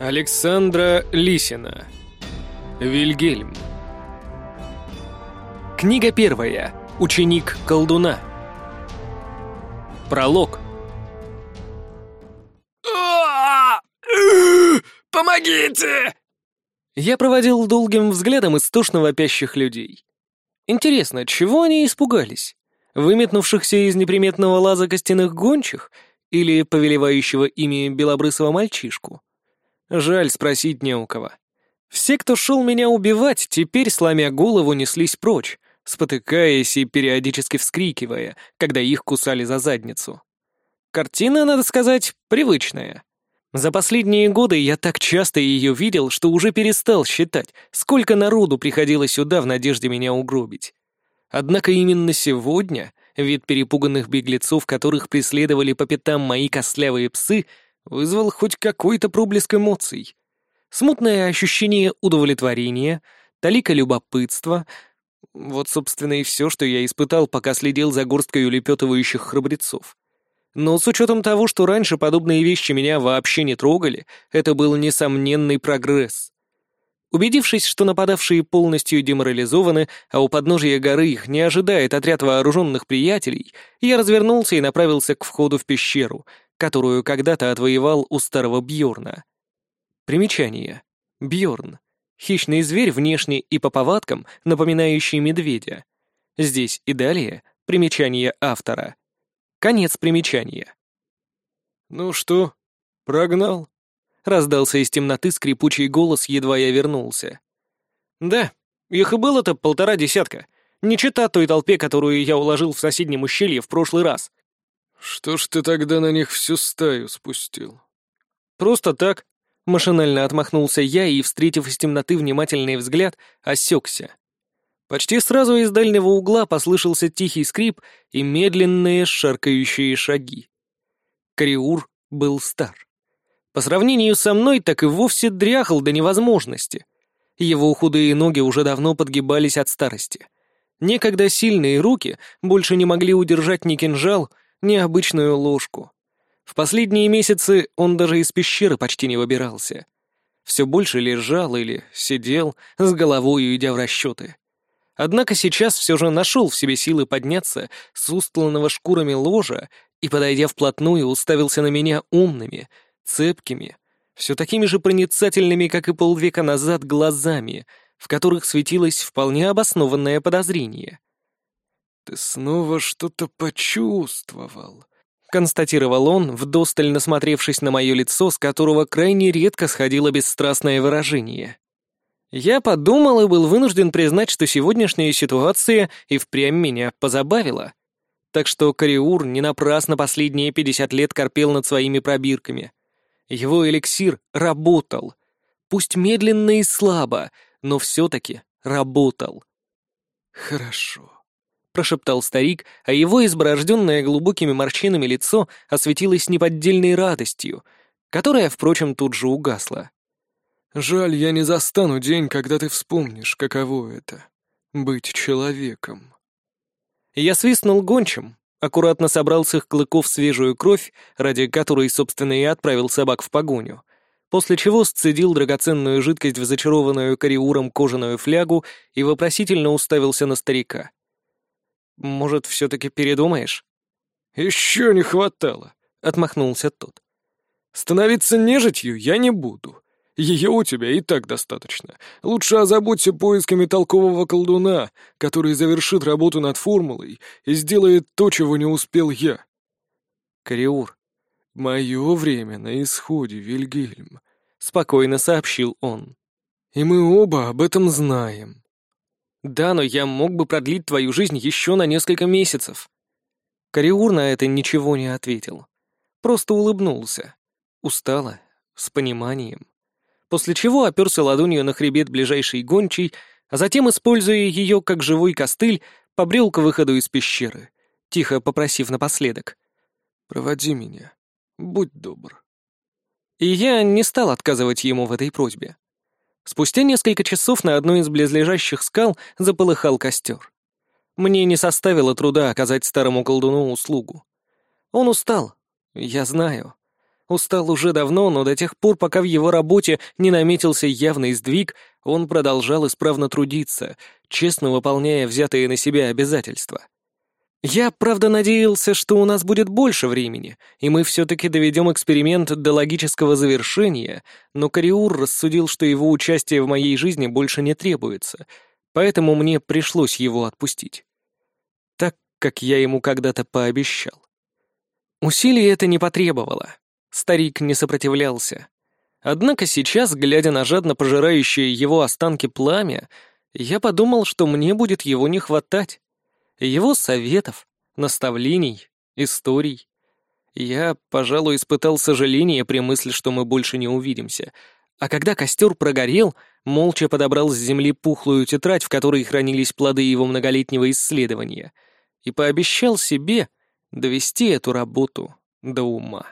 Александра Лисина. Вильгельм. Книга первая. Ученик колдуна. Пролог. Помогите! Я проводил долгим взглядом истошно вопящих людей. Интересно, чего они испугались? Выметнувшихся из неприметного лаза костяных гончих или повелевающего ими белобрысого мальчишку? Жаль, спросить не у кого. Все, кто шел меня убивать, теперь, сломя голову, неслись прочь, спотыкаясь и периодически вскрикивая, когда их кусали за задницу. Картина, надо сказать, привычная. За последние годы я так часто ее видел, что уже перестал считать, сколько народу приходило сюда в надежде меня угробить. Однако именно сегодня вид перепуганных беглецов, которых преследовали по пятам мои костлявые псы, вызвал хоть какой-то проблеск эмоций. Смутное ощущение удовлетворения, талика любопытства. Вот, собственно, и все, что я испытал, пока следил за горсткой улепетывающих храбрецов. Но с учетом того, что раньше подобные вещи меня вообще не трогали, это был несомненный прогресс. Убедившись, что нападавшие полностью деморализованы, а у подножия горы их не ожидает отряд вооруженных приятелей, я развернулся и направился к входу в пещеру, которую когда-то отвоевал у старого Бьорна. Примечание. Бьорн. Хищный зверь внешне и по повадкам, напоминающий медведя. Здесь и далее примечание автора. Конец примечания. «Ну что, прогнал?» — раздался из темноты скрипучий голос, едва я вернулся. «Да, их и было-то полтора десятка. Не чита той толпе, которую я уложил в соседнем ущелье в прошлый раз. «Что ж ты тогда на них всю стаю спустил?» «Просто так», — машинально отмахнулся я и, встретив из темноты внимательный взгляд, осекся. Почти сразу из дальнего угла послышался тихий скрип и медленные шаркающие шаги. Кариур был стар. По сравнению со мной, так и вовсе дряхал до невозможности. Его худые ноги уже давно подгибались от старости. Некогда сильные руки больше не могли удержать ни кинжал, необычную ложку. В последние месяцы он даже из пещеры почти не выбирался. Все больше лежал или сидел, с головой идя в расчеты. Однако сейчас все же нашел в себе силы подняться с устланного шкурами ложа и, подойдя вплотную, уставился на меня умными, цепкими, все такими же проницательными, как и полвека назад, глазами, в которых светилось вполне обоснованное подозрение. «Ты снова что-то почувствовал», — констатировал он, вдосталь насмотревшись на мое лицо, с которого крайне редко сходило бесстрастное выражение. Я подумал и был вынужден признать, что сегодняшняя ситуация и впрямь меня позабавила. Так что Кариур не напрасно последние пятьдесят лет корпел над своими пробирками. Его эликсир работал. Пусть медленно и слабо, но все-таки работал. «Хорошо», прошептал старик, а его изборожденное глубокими морщинами лицо осветилось неподдельной радостью, которая, впрочем, тут же угасла. «Жаль, я не застану день, когда ты вспомнишь, каково это — быть человеком». Я свистнул гончим, аккуратно собрал с их клыков свежую кровь, ради которой, собственно, и отправил собак в погоню, после чего сцедил драгоценную жидкость в зачарованную кориуром кожаную флягу и вопросительно уставился на старика. Может, все-таки передумаешь?» «Еще не хватало», — отмахнулся тот. «Становиться нежитью я не буду. Ее у тебя и так достаточно. Лучше озаботься поисками толкового колдуна, который завершит работу над формулой и сделает то, чего не успел я». «Кариур, мое время на исходе, Вильгельм», — спокойно сообщил он. «И мы оба об этом знаем. Да, но я мог бы продлить твою жизнь еще на несколько месяцев. Кариур на это ничего не ответил. Просто улыбнулся. Устало, с пониманием. После чего оперся ладонью на хребет ближайшей гончей, а затем, используя ее как живой костыль, побрел к выходу из пещеры, тихо попросив напоследок. «Проводи меня. Будь добр». И я не стал отказывать ему в этой просьбе. Спустя несколько часов на одной из близлежащих скал заполыхал костер. Мне не составило труда оказать старому колдуну услугу. Он устал, я знаю. Устал уже давно, но до тех пор, пока в его работе не наметился явный сдвиг, он продолжал исправно трудиться, честно выполняя взятые на себя обязательства. Я, правда, надеялся, что у нас будет больше времени, и мы все-таки доведем эксперимент до логического завершения, но Кариур рассудил, что его участие в моей жизни больше не требуется, поэтому мне пришлось его отпустить. Так, как я ему когда-то пообещал. Усилий это не потребовало. Старик не сопротивлялся. Однако сейчас, глядя на жадно пожирающие его останки пламя, я подумал, что мне будет его не хватать. Его советов, наставлений, историй. Я, пожалуй, испытал сожаление при мысли, что мы больше не увидимся. А когда костер прогорел, молча подобрал с земли пухлую тетрадь, в которой хранились плоды его многолетнего исследования, и пообещал себе довести эту работу до ума.